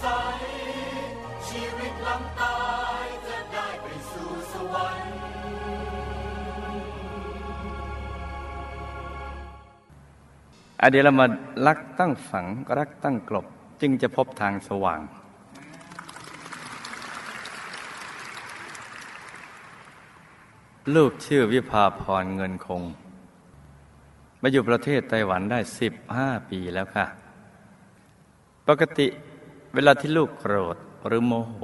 ใส ชีวิตหลังตายจะได้ไปสู่สวรรค์ อเดี๋ยวเรามารักตั้งฝังรักตั้งกลบจึงจะพบทางสว่าง ลูกชื่อวิภาพรเงินคง มาอยู่ประเทศไต้หวันได้สิบห้าปีแล้วค่ะ ปกติเวลาที่ลูกโกรธหรือโมโห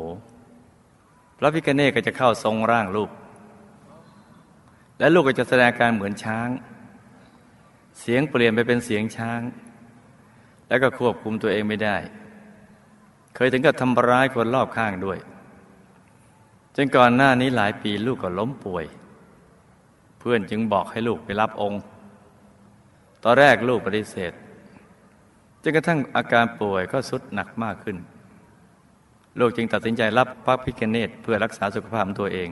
พระพิกเนตก็จะเข้าทรงร่างลูก และลูกก็จะแสดงการเหมือนช้าง เสียงเปลี่ยนไปเป็นเสียงช้าง แล้วก็ควบคุมตัวเองไม่ได้ เคยถึงกับทำร้ายคนรอบข้างด้วย จนก่อนหน้านี้หลายปีลูกก็ล้มป่วย เพื่อนจึงบอกให้ลูกไปรับองค์ ตอนแรกลูกปฏิเสธ จนกระทั่งอาการป่วยก็ทรุดหนักมากขึ้นลูกจึงตัดสินใจรับพระพิฆเนศเพื่อรักษาสุขภาพตัวเอง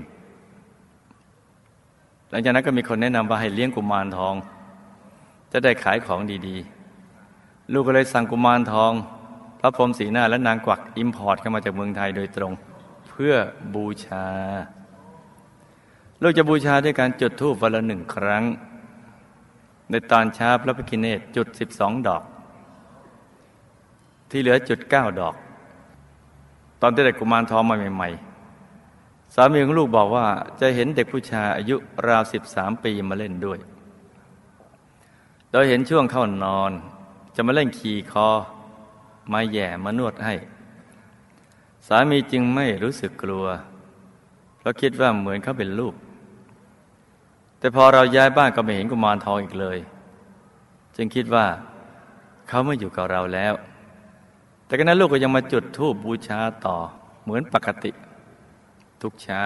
หลังจากนั้นก็มีคนแนะนำว่าให้เลี้ยงกุมารทอง จะได้ขายของดีๆ ลูกก็เลยสั่งกุมารทอง พระพรหมสี่หน้าและนางกวัก import เข้ามาจากเมืองไทยโดยตรง เพื่อบูชา ลูกจะบูชาด้วยการจุดธูปวันละหนึ่งครั้ง ในตอนเช้าพระพิคเนตจุดสิบสองดอก ที่เหลือจุดเก้าดอก ตอนที่ได้กุมารทองมาใหม่ ๆ สามีของลูกบอกว่าจะเห็นเด็กผู้ชายอายุราวสิบสามปีมาเล่นด้วย โดยเห็นช่วงเข้านอน จะมาเล่นขี่คอ มาแย่มานวดให้ สามีจึงไม่รู้สึกกลัว เพราะคิดว่าเหมือนเขาเป็นลูก แต่พอเราย้ายบ้านก็ไม่เห็นกุมารทองอีกเลย จึงคิดว่าเขาไม่อยู่กับเราแล้ว แต่ก็นั้นลูกก็ยังมาจุดธูปบูชาต่อเหมือนปกติ ทุกเช้า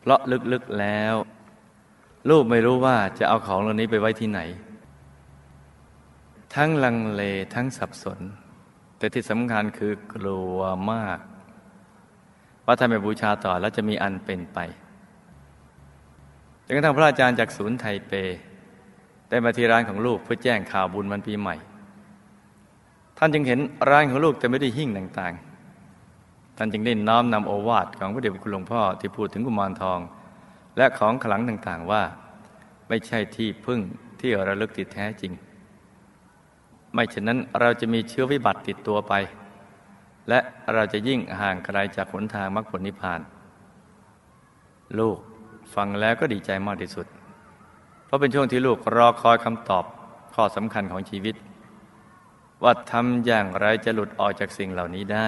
เพราะลึกๆแล้ว ลูกไม่รู้ว่าจะเอาของเหล่านี้ไปไว้ที่ไหน ทั้งลังเลทั้งสับสน แต่ที่สำคัญคือกลัวมาก ว่าถ้าไม่บูชาต่อแล้วจะมีอันเป็นไปจนกระทั่งพระอาจารย์จากศูนย์ไทเป ได้มาที่ร้านของลูกเพื่อแจ้งข่าวบุญวันปีใหม่ ท่านจึงเห็นร้านของลูกแต่ไม่ได้หิ้งต่างๆ ท่านจึงได้น้อมนำโอวาทของพระเดชพระคุณหลวงพ่อที่พูดถึงกุมารทอง และของขลังต่างๆว่า ไม่ใช่ที่พึ่งที่ระลึกติดแท้จริง ไม่เช่นนั้นเราจะมีเชื้อวิบัติติดตัวไป และเราจะยิ่งห่างไกลจากหนทางมรรคผลนิพพาน ลูกฟังแล้วก็ดีใจมากที่สุด เพราะเป็นช่วงที่ลูกรอคอยคำตอบข้อสำคัญของชีวิต ว่าทำอย่างไรจะหลุดออกจากสิ่งเหล่านี้ได้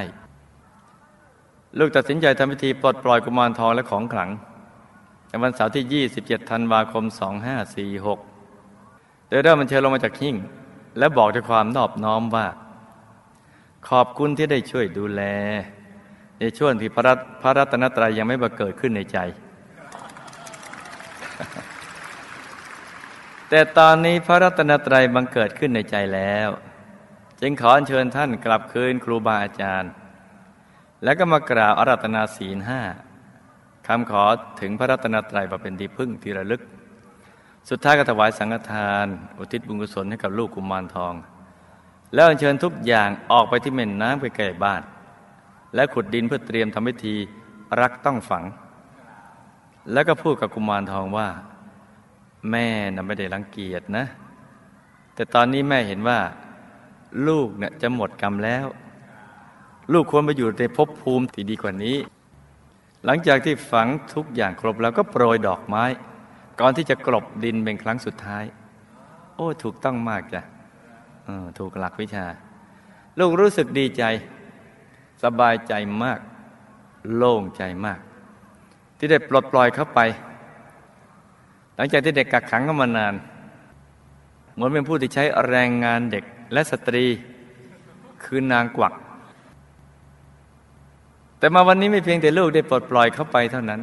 ลูกตัดสินใจทำพิธีปลดปล่อยกุมารทองและของขลังในวันเสาร์ที่ 27 ธันวาคม 2546 โดยเริ่มมันเชิญลงมาจากหิ้งและบอกด้วยความนอบน้อมว่า ขอบคุณที่ได้ช่วยดูแล ในช่วงที่พระรัตพระรัตนตรัยยังไม่บังเกิดขึ้นในใจ แต่ตอนนี้พระรัตนตรัยบังเกิดขึ้นในใจแล้ว จึงขอเชิญท่านกลับคืนครูบาอาจารย์ แล้วก็มากราบอารัตนาศีลห้าคำขอถึงพระรัตนตรัยมาเป็นที่พึ่งที่ระลึก สุดท้ายก็ถวายสังฆทาน อุทิศบุญกุศลให้กับลูกกุมารทอง แล้วเชิญทุกอย่างออกไปที่แม่น้ำใกล้ๆบ้าน และขุดดินเพื่อเตรียมทำพิธีรักต้องฝัง แล้วก็พูดกับกุมารทองว่า แม่น่ะไม่ได้รังเกียจนะ แต่ตอนนี้แม่เห็นว่า ลูกเนี่ยจะหมดกรรมแล้ว ลูกควรไปอยู่ในภพภูมิที่ดีกว่านี้ หลังจากที่ฝังทุกอย่างครบแล้วก็โปรยดอกไม้ ก่อนที่จะกลบดินเป็นครั้งสุดท้าย โอ้ ถูกต้องมากจ้ะออถูกหลักวิชา ลูกรู้สึกดีใจ สบายใจมาก โล่งใจมาก ที่ได้ปลดปล่อยเข้าไป หลังจากที่เด็กกักขังก็มานาน เหมือนเป็นผู้ที่ใช้แรงงานเด็ก และสตรีคือนางกวัก แต่มาวันนี้ไม่เพียงแต่ลูกได้ปลดปล่อยเข้าไปเท่านั้น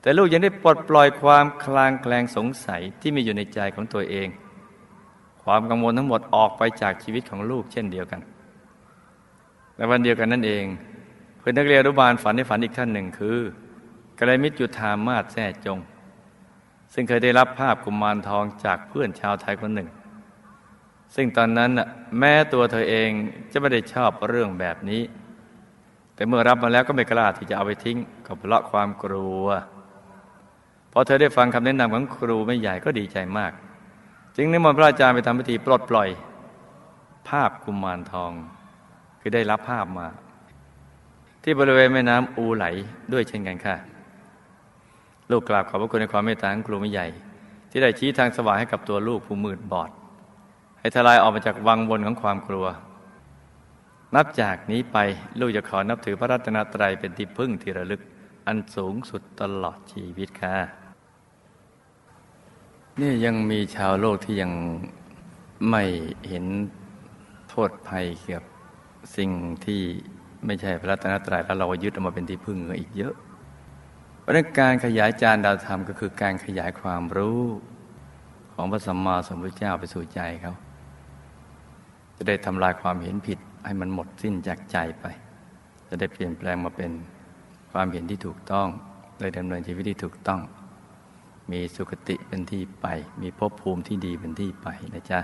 แต่ลูกยังได้ปลดปล่อยความคลางแคลงสงสัยที่มีอยู่ในใจของตัวเอง ความกังวลทั้งหมดออกไปจากชีวิตของลูกเช่นเดียวกัน และวันเดียวกันนั่นเองเพื่อนนักเรียนอนุบาลฝันในฝันอีกท่านหนึ่งคือกระไรมิตรจุธามาศแท้จง ซึ่งเคยได้รับภาพกุมารทองจากเพื่อนชาวไทยคนหนึ่ง ซึ่งตอนนั้นน่ะแม้ตัวเธอเองจะไม่ได้ชอบเรื่องแบบนี้ แต่เมื่อรับมาแล้วก็ไม่กล้าที่จะเอาไปทิ้งก็เพราะความกลัวพอเธอได้ฟังคำแนะนำของครูไม่ใหญ่ก็ดีใจมาก จึงนิมนต์พระอาจารย์ไปทำพิธีปลดปล่อย ภาพกุมารทอง คือได้รับภาพมา ที่บริเวณแม่น้ำอูไหลด้วยเช่นกันค่ะลูกกราบขอบพระคุณในความเมตตาของครูไม่ใหญ่ ที่ได้ชี้ทางสว่างให้กับตัวลูกผู้มืดบอด ให้ทลายออกมาจากวังวนของความกลัว นับจากนี้ไปลูกจะขอนับถือพระรัตนตรัยเป็นที่พึ่งที่ระลึกอันสูงสุดตลอดชีวิตค่ะนี่ยังมีชาวโลกที่ยังไม่เห็นโทษภัยเกี่ยวกับสิ่งที่ไม่ใช่พระรัตนตรัยแล้วเรายึดเอามาเป็นที่พึ่งอีกเยอะ เพราะฉะนั้นการขยายจานดาวธรรมก็คือการขยายความรู้ของพระสัมมาสัมพุทธเจ้าไปสู่ใจเขา จะได้ทำลายความเห็นผิดให้มันหมดสิ้นจากใจไป จะได้เปลี่ยนแปลงมาเป็นความเห็นที่ถูกต้องเลยดำเนินชีวิตที่ถูกต้อง มีสุคติเป็นที่ไป มีภพภูมิที่ดีเป็นที่ไปนะจ๊ะ